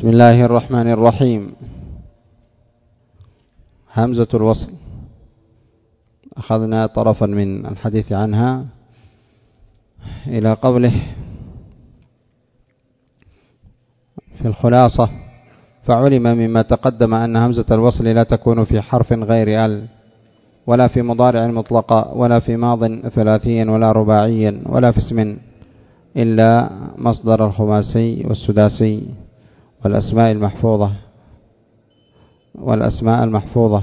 بسم الله الرحمن الرحيم. همزة الوصل. أخذنا طرفا من الحديث عنها إلى قوله في الخلاصة فعلم مما تقدم أن همزة الوصل لا تكون في حرف غير ال ولا في مضارع مطلقة ولا في ماض ثلاثي ولا رباعي ولا في اسم إلا مصدر الخماسي والسداسي. والأسماء المحفوظة. والأسماء المحفوظة.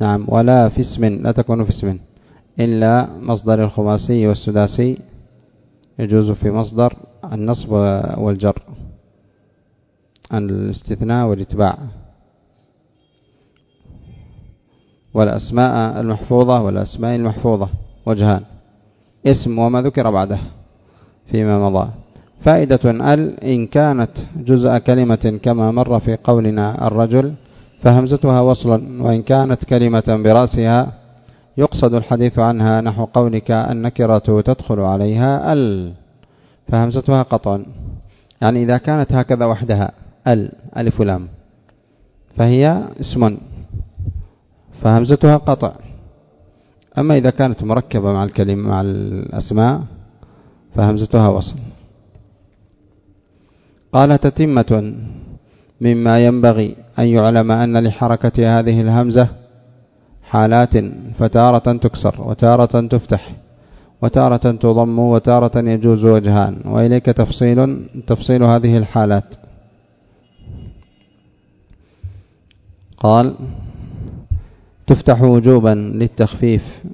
نعم ولا في اسم لا تكون في اسم. إلا مصدر الخماسي والسداسي. يجوز في مصدر النصب والجر. الاستثناء والاتباع. والأسماء المحفوظة والأسماء المحفوظة. وجهان. اسم وما ذكر بعده. فيما مضى. فائدة ال إن كانت جزء كلمة كما مر في قولنا الرجل فهمزتها وصلا وإن كانت كلمة برأسها يقصد الحديث عنها نحو قولك النكرة تدخل عليها ال فهمزتها قطع يعني إذا كانت هكذا وحدها ال ألف لام فهي اسم فهمزتها قطع. أما إذا كانت مركبة مع الكلمة مع الأسماء فهمزتها وصل. قال تتمة مما ينبغي أن يعلم أن لحركة هذه الهمزة حالات فتارة تكسر وتارة تفتح وتارة تضم وتارة يجوز وجهان وإليك تفصيل تفصيل هذه الحالات. قال تفتح وجوبا للتخفيف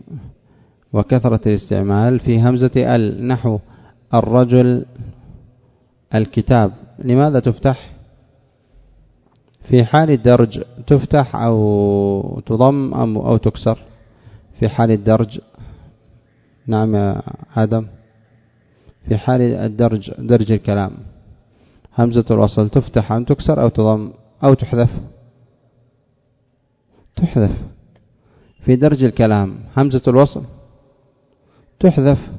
وكثرة الاستعمال في همزة ال نحو الرجل الكتاب. لماذا تفتح؟ في حال الدرج تفتح أو تضم أو تكسر؟ في حال الدرج. نعم يا آدم. في حال الدرج درج الكلام. همزة الوصل تفتح أم تكسر أو تضم أو تحذف؟ تحذف. في درج الكلام همزة الوصل تحذف.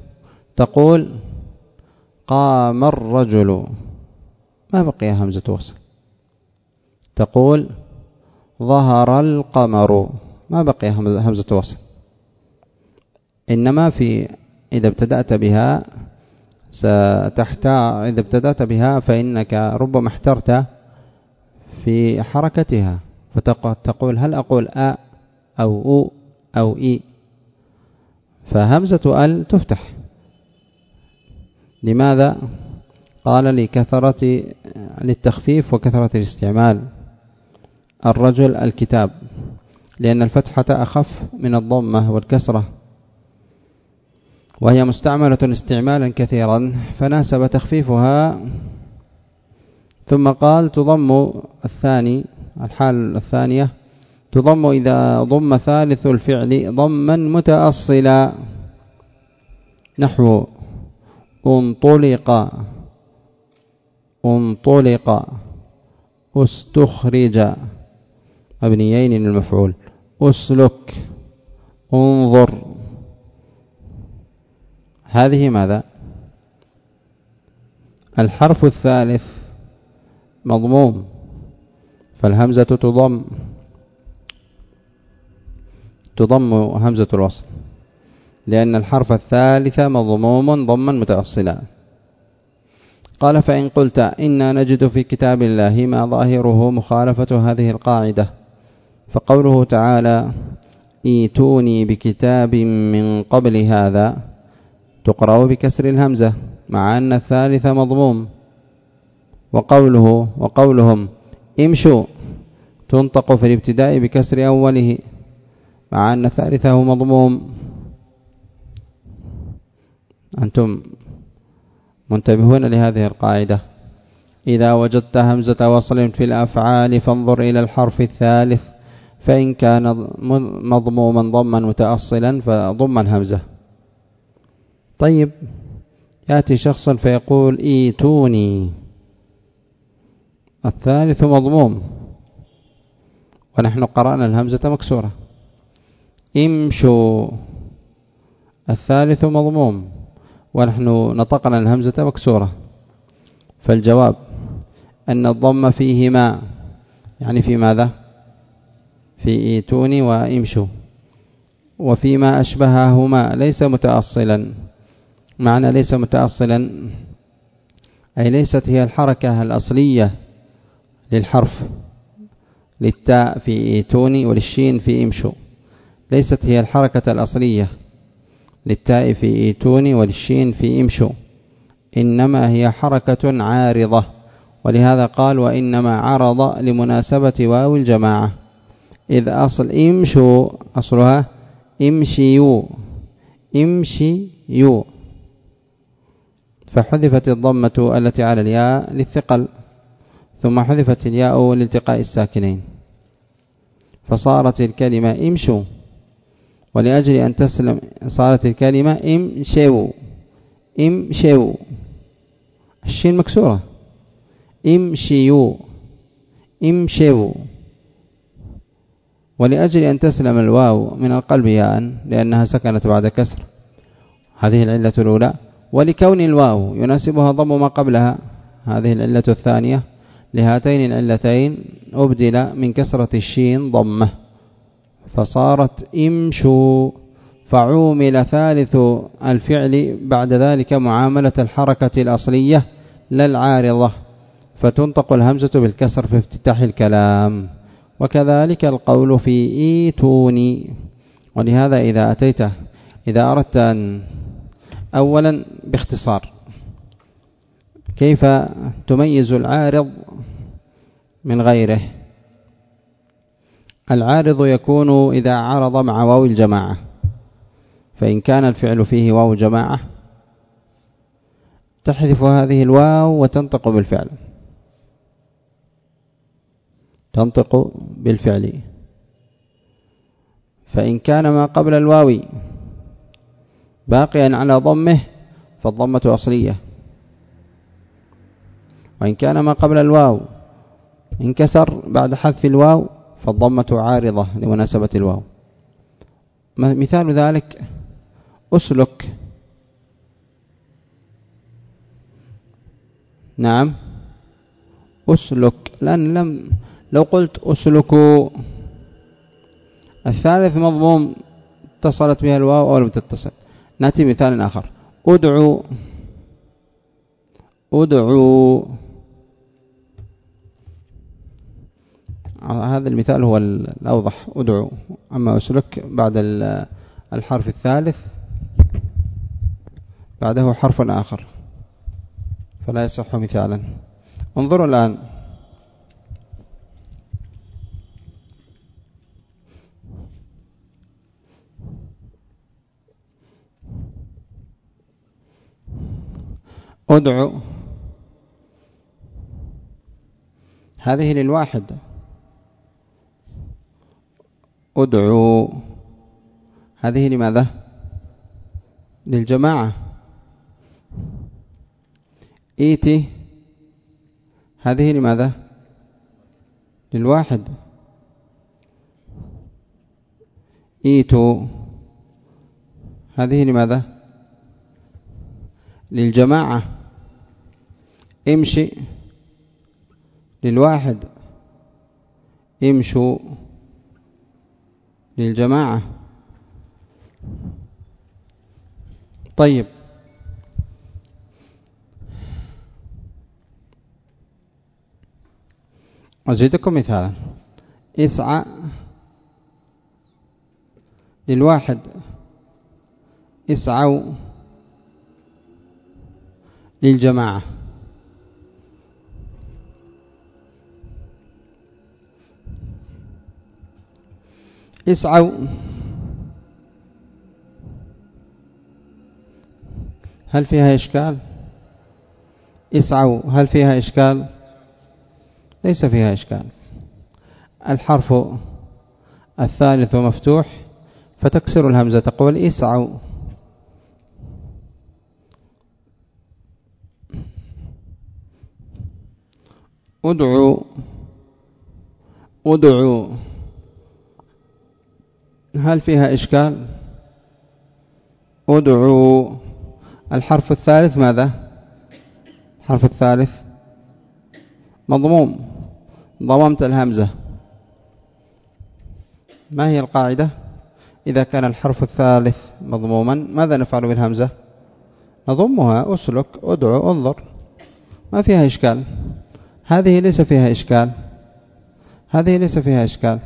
تقول قام الرجل. ما بقي همزة وصل. تقول ظهر القمر. ما بقي همزة وصل. إنما في إذا ابتدأت بها ستحتار إذا ابتدأت بها فإنك ربما احترت في حركتها. فتقول هل أقول أ أو أو أو إي فهمزة أل تفتح. لماذا؟ قال لكثرة للتخفيف وكثرة الاستعمال. الرجل الكتاب لأن الفتحة أخف من الضمة والكسرة وهي مستعملة استعمالا كثيرا فناسب تخفيفها. ثم قال تضم الثاني الحال الثانية تضم إذا ضم ثالث الفعل ضما متأصلا. نحو انطلق. انطلق استخرج. مبنيين للمفعول. اسلك انظر. هذه ماذا؟ الحرف الثالث مضموم فالهمزة تضم. تضم همزة الوصل لأن الحرف الثالث مضموم ضما متأصلا. قال فإن قلت إنا نجد في كتاب الله ما ظاهره مخالفة هذه القاعدة. فقوله تعالى إيتوني بكتاب من قبل هذا تقرأ بكسر الهمزة مع أن الثالث مضموم. وقوله وقولهم امشوا تنطق في الابتداء بكسر أوله مع أن ثالثه مضموم. أنتم منتبهون لهذه القاعدة. إذا وجدت همزة وصل في الأفعال فانظر إلى الحرف الثالث فإن كان مضموما ضما متأصلا فضم الهمزة. طيب يأتي شخص فيقول إيتوني. الثالث مضموم. ونحن قرأنا الهمزة مكسورة. امشوا. الثالث مضموم. ونحن نطقنا الهمزة مكسورة. فالجواب أن الضم فيهما يعني في ماذا؟ في إيتوني وإمشوا وفيما أشبههما ليس متأصلا. معنى ليس متأصلا أي ليست هي الحركة الأصلية للحرف للتاء في إيتوني وللشين في إمشوا ليست هي الحركة الأصلية. للتاء في إيتوني وللشين في إمشوا إنما هي حركة عارضة. ولهذا قال وإنما عرض لمناسبة واو الجماعة. إذ أصل إمشوا أصلها امشيوا امشيوا فحذفت الضمة التي على الياء للثقل. ثم حذفت الياء لالتقاء الساكنين. فصارت الكلمة امشوا ولأجل أن تسلم صارت الكلمة امشوا امشوا الشين مكسورة. امشيوا امشوا ولأجل أن تسلم الواو من القلب ياء لأنها سكنت بعد كسر. هذه العلة الأولى. ولكون الواو يناسبها ضم ما قبلها. هذه العلة الثانية. لهاتين العلتين أبدل من كسرة الشين ضمة. فصارت امشوا فعومل ثالث الفعل بعد ذلك معاملة الحركة الأصلية لا العارضة فتنطق الهمزة بالكسر في افتتاح الكلام. وكذلك القول في إيتوني ولهذا إذا أتيت إذا أردت أن أولا باختصار كيف تميز العارض من غيره؟ العارض يكون إذا عرض مع واو الجماعة فإن كان الفعل فيه واو جماعة تحذف هذه الواو وتنطق بالفعل. تنطق بالفعل. فإن كان ما قبل الواو باقيا على ضمه فالضمة أصلية. وإن كان ما قبل الواو انكسر بعد حذف الواو فالضمة عارضة لمناسبة الواو. مثال ذلك أسلك. نعم. أسلك. لأن لم لو قلت أسلكوا الثالث مضموم اتصلت بها الواو أو لم تتصل. نأتي مثال آخر. أدعو. أدعو. هذا المثال هو الأوضح. أدعو. أما أسلك بعد الحرف الثالث بعده حرف آخر. فلا يصح مثالا. انظروا الآن. أدعو. هذه للواحد. ادعو. هذه لماذا؟ للجماعة. إيتي. هذه لماذا؟ للواحد. إيتو. هذه لماذا؟ للجماعة. امشي. للواحد. امشوا. للجماعة. طيب. أزيدكم مثالا. اسعى للواحد. اسعوا للجماعة. اسعوا. هل فيها إشكال؟ اسعوا. هل فيها إشكال؟ ليس فيها إشكال. الحرف الثالث مفتوح فتكسر الهمزة تقول اسعوا. ادعوا. ادعوا. هل فيها إشكال؟ ادعوا الحرف الثالث ماذا؟ الحرف الثالث مضموم. ضممت الهمزة. ما هي القاعدة؟ إذا كان الحرف الثالث مضموما ماذا نفعل بالهمزة؟ نضمها. أسلك أدعو انظر. ما فيها إشكال؟ هذه ليس فيها إشكال. هذه ليس فيها إشكال.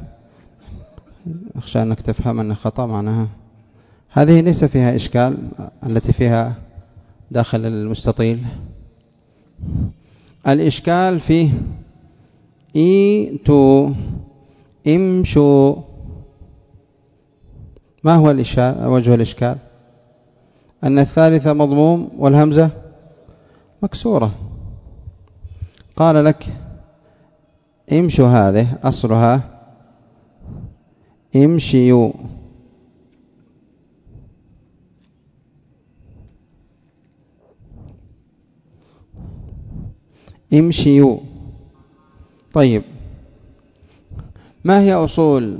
أخشى أنك تفهم أن خطأ معناها. هذه ليس فيها إشكال التي فيها داخل المستطيل. الإشكال في إي تو امشوا ما هو الإشكال؟ وجه الإشكال؟ أن الثالثة مضموم والهمزة مكسورة. قال لك امشوا هذه؟ أصلها امشيوا. امشيوا. طيب. ما هي أصول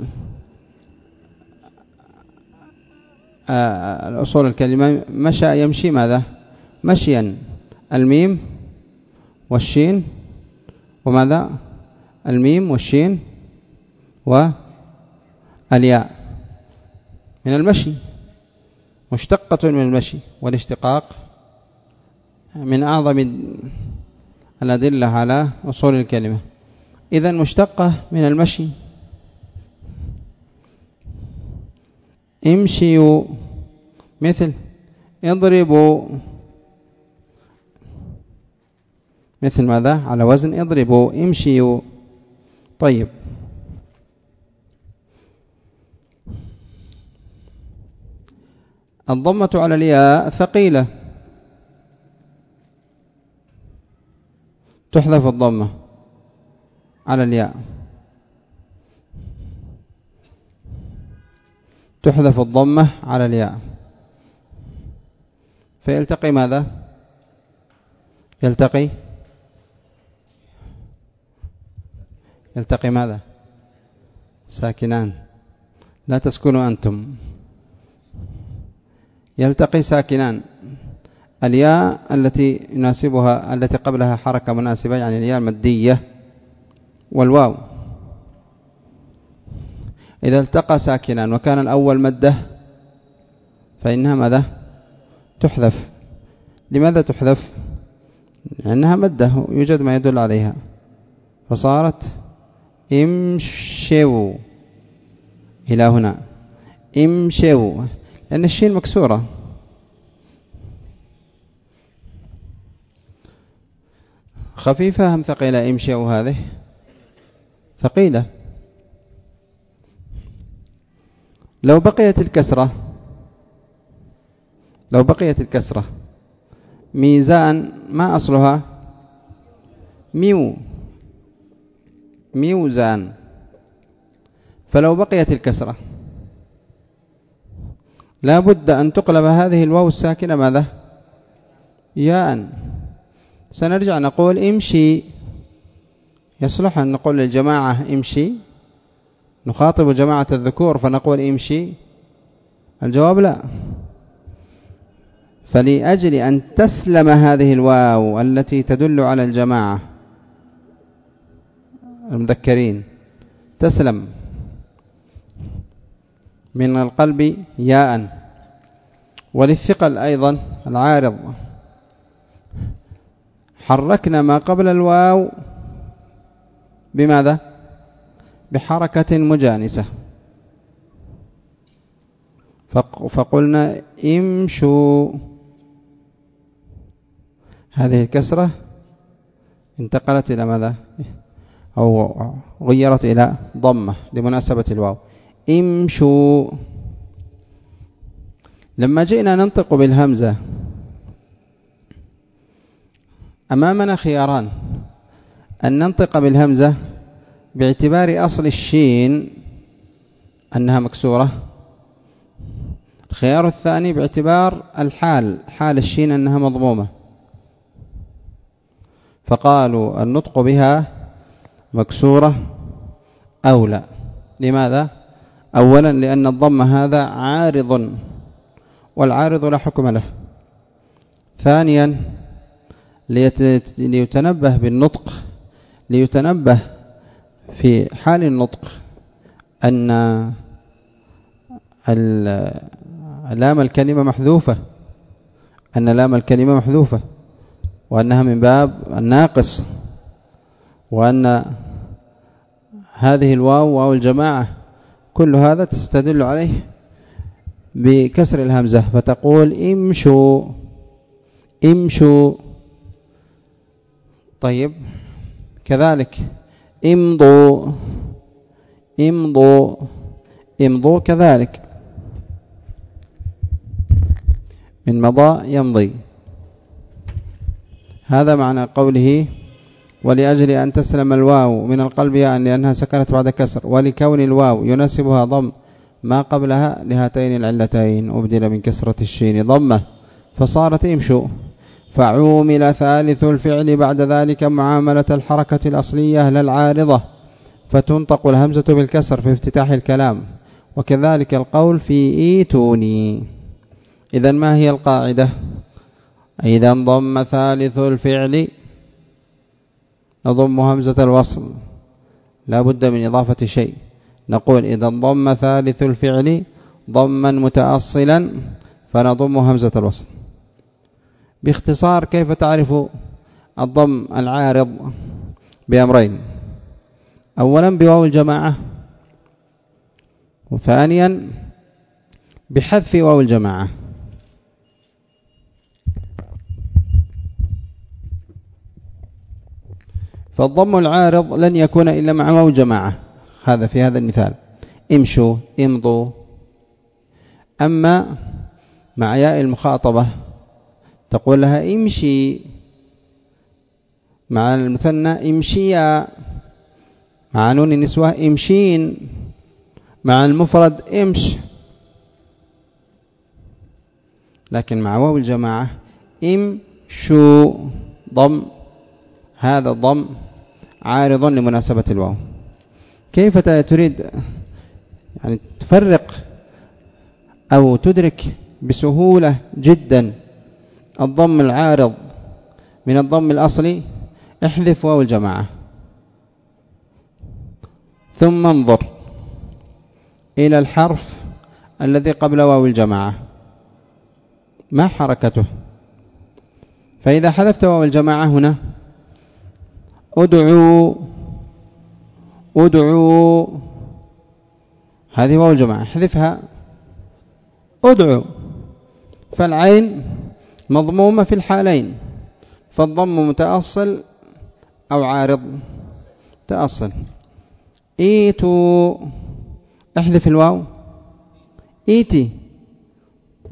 آه، الأصول الكلمة؟ مشى يمشي ماذا؟ مشيا. الميم والشين وماذا؟ الميم والشين والياء من المشي مشتقة من المشي والاشتقاق من أعظم الأدلة على أصول الكلمة. إذا مشتقة من المشي. امشيوا مثل اضربوا. مثل ماذا؟ على وزن اضربوا امشيوا. طيب. الضمة على الياء ثقيلة. تحذف الضمة على الياء. تحذف الضمة على الياء. فيلتقي ماذا؟ يلتقي. يلتقي ماذا؟ ساكنان. لا تسكنوا أنتم. يلتقي ساكنان. الياء التي يناسبها التي قبلها حركة مناسبة يعني الياء المادية والواو. إذا التقى ساكنان وكان الأول مدة فإنها ماذا؟ تحذف. لماذا تحذف؟ لأنها مدة يوجد ما يدل عليها. فصارت امشوا إلى هنا. امشوا. لأن الشين مكسورة. خفيفة أم ثقيلة؟ امشوا هذه. ثقيلة. لو بقيت الكسرة لو بقيت الكسرة ميزان ما أصلها؟ ميو. ميوزان. فلو بقيت الكسرة لا بد أن تقلب هذه الواو الساكنة ماذا؟ ياء. سنرجع نقول امشي. يصلح أن نقول للجماعة امشي. نخاطب جماعة الذكور فنقول امشي. الجواب لا. فلأجل أن تسلم هذه الواو التي تدل على الجماعة المذكرين تسلم. من القلب ياء. وللثقل أيضا العارض. حركنا ما قبل الواو بماذا؟ بحركة مجانسة. فقلنا امشوا. هذه الكسرة انتقلت إلى ماذا؟ أو غيرت إلى ضمة لمناسبة الواو. امشوا. لما جئنا ننطق بالهمزة. أمامنا خياران. أن ننطق بالهمزة باعتبار أصل الشين أنها مكسورة. الخيار الثاني باعتبار الحال حال الشين أنها مضمومة. فقالوا النطق بها مكسورة أو لا. لماذا؟ أولا لأن الضم هذا عارض والعارض لا حكم له. ثانيا ليتنبه بالنطق ليتنبه في حال النطق أن لام الكلمة محذوفة أن لام الكلمة محذوفة وأنها من باب الناقص وأن هذه الواو واو الجماعة كل هذا تستدل عليه بكسر الهمزة فتقول امشوا امشوا. طيب كذلك امضوا امضوا امضوا كذلك. من مضى يمضي. هذا معنى قوله ولأجل أن تسلم الواو من القلب يعني لأنها سكنت بعد كسر ولكون الواو يناسبها ضم ما قبلها لهاتين العلتين أبدل من كسرة الشين ضمة. فصارت امشوا. فعومل ثالث الفعل بعد ذلك معاملة الحركة الأصلية للعارضة فتنطق الهمزة بالكسر في افتتاح الكلام. وكذلك القول في إيتوني. إذا ما هي القاعدة؟ إذا انضم ثالث الفعل نضم همزة الوصل. لا بد من إضافة شيء. نقول إذا انضم ثالث الفعل ضما متأصلا فنضم همزة الوصل. باختصار كيف تعرف الضم العارض بأمرين؟ أولا بواو الجماعة وثانيا بحذف واو الجماعة. فالضم العارض لن يكون إلا مع واو جماعة. هذا في هذا المثال. امشوا امضوا. أما مع ياء المخاطبة تقول لها امشي. مع المثنى امشيا. مع نون النسوة امشين. مع المفرد امش. لكن مع واو الجماعة امشوا. ضم هذا الضم عارض لمناسبة الواو. كيف تريد يعني تفرق أو تدرك بسهولة جدا الضم العارض من الضم الأصلي احذف واو الجماعة. ثم انظر إلى الحرف الذي قبل واو الجماعة. ما حركته؟ فإذا حذفت واو الجماعة هنا ادعوا ادعوا. هذه واو الجماعة احذفها. ادعوا. فالعين مضمومة في الحالين. فالضم متأصل أو عارض. تأصل. ايتوا احذف الواو. إيتي.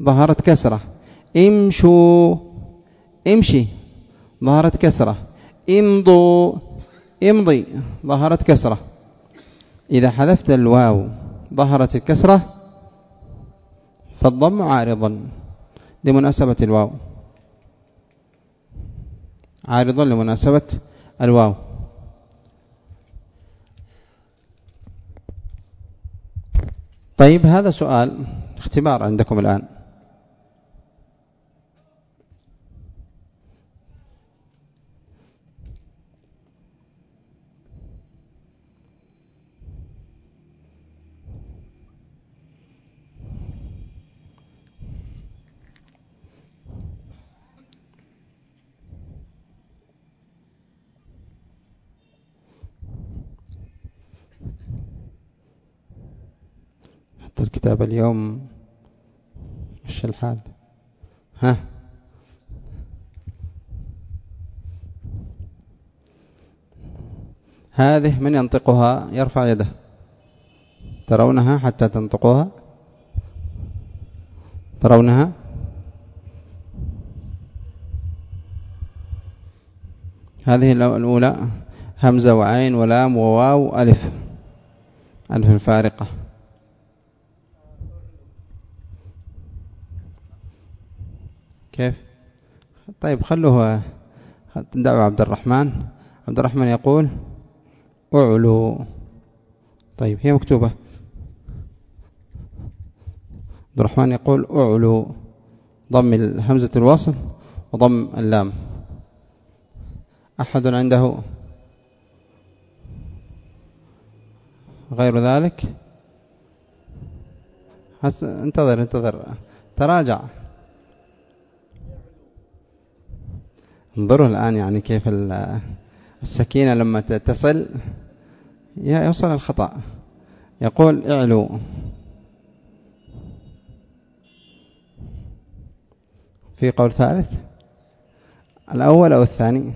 ظهرت كسرة. امشوا إمشي. ظهرت كسرة. امضوا. امضي. ظهرت كسرة. إذا حذفت الواو ظهرت الكسرة فالضم عارضا لمناسبة الواو. عارضا لمناسبة الواو. طيب هذا سؤال اختبار عندكم الآن. الكتاب اليوم؟ مش الحال؟ ها؟ هذه من ينطقها يرفع يده. ترونها حتى تنطقوها؟ ترونها؟ هذه الأولى همزة وعين ولام وواو ألف. ألف الفارقة. كيف؟ طيب خلوه دعوة عبد الرحمن. عبد الرحمن يقول اعلو. طيب هي مكتوبة. عبد الرحمن يقول اعلو. ضم همزة الوصل وضم اللام. أحد عنده غير ذلك؟ انتظر انتظر. تراجع. انظروا الآن يعني كيف السكينة لما تصل. يوصل الخطأ. يقول اعلو. في قول ثالث. الأول أو الثاني؟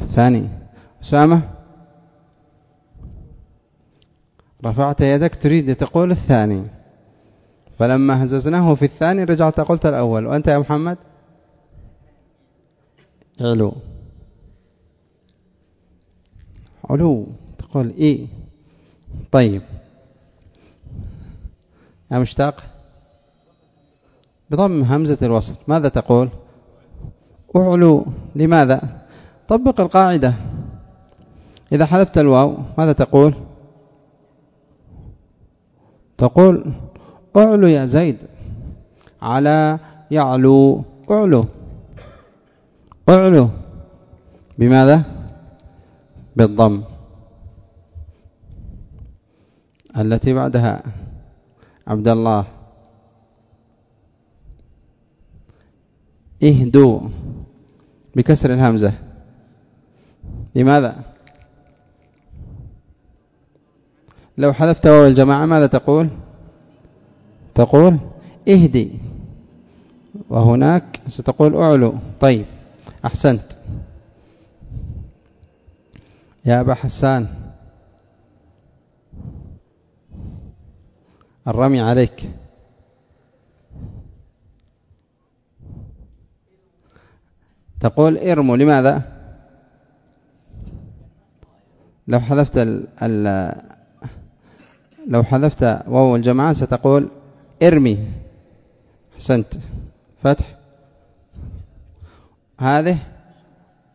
الثاني. أسامة؟ رفعت يدك تريد تقول الثاني. فلما هززناه في الثاني رجعت قلت الأول. وأنت يا محمد؟ علو علو تقول إيه طيب. يا مشتاق. بضم همزة الوصل. ماذا تقول؟ أعلو. لماذا؟ طبق القاعدة. إذا حذفت الواو ماذا تقول؟ تقول أعلو يا زيد. على يعلو. أعلو. أعلو. بماذا؟ بالضم. التي بعدها. عبد الله. اهدوا بكسر الهمزة. لماذا؟ لو حذفت واو الجماعة ماذا تقول؟ تقول اهدي. وهناك ستقول اعلو. طيب. أحسنت. يا أبا حسان. الرمي عليك. تقول إرموا لماذا؟ لو حذفت ال ال لو حذفت واو الجماعة ستقول إرمي. حسنت فتح. هذه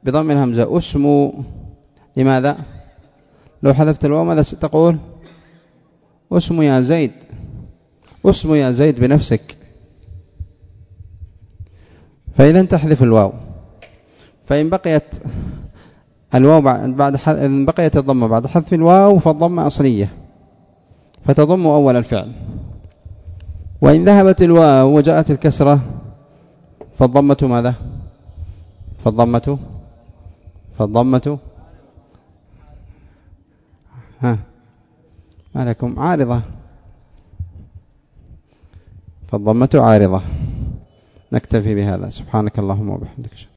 بضم الهمزة. أسمو. لماذا؟ لو حذفت الواو ماذا ستقول أسمو يا زيد. أسمو يا زيد بنفسك. فإذا تحذف الواو. فإن بقيت الواو بعد إن بقيت الضمة بعد حذف الواو فالضمة أصلية. فتضم أول الفعل. وإن ذهبت الواو وجاءت الكسرة فالضمة ماذا؟ فالضمة فالضمة. ها ما لكم عارضة. فالضمة عارضة. نكتفي بهذا. سبحانك اللهم وبحمدك.